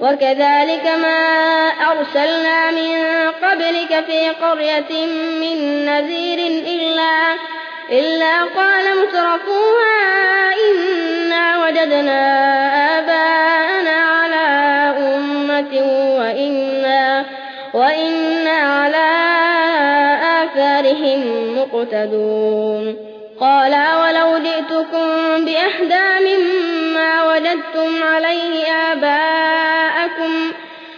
وكذلك ما أرسلنا من قبلك في قرية من نذير إلا, إلا قال مترفوها إنا وجدنا آباءنا على أمة وإنا, وإنا على آثارهم مقتدون قال ولو جئتكم بأهدى مما وجدتم عليه آباءكم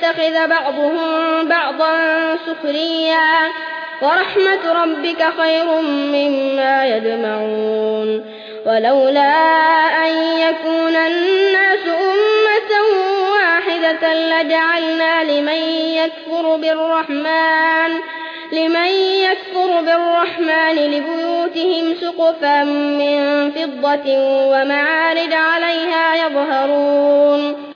ليتخذ بعضهم بعضا سخريا. ورحمة ربك خير مما يجمعون. ولولا أن يكون الناس أمة واحدة لجعلنا لمن يكفر بالرحمن لمن يكفر بالرحمن لبيوتهم سقفا من فضة ومعارج عليها يظهرون.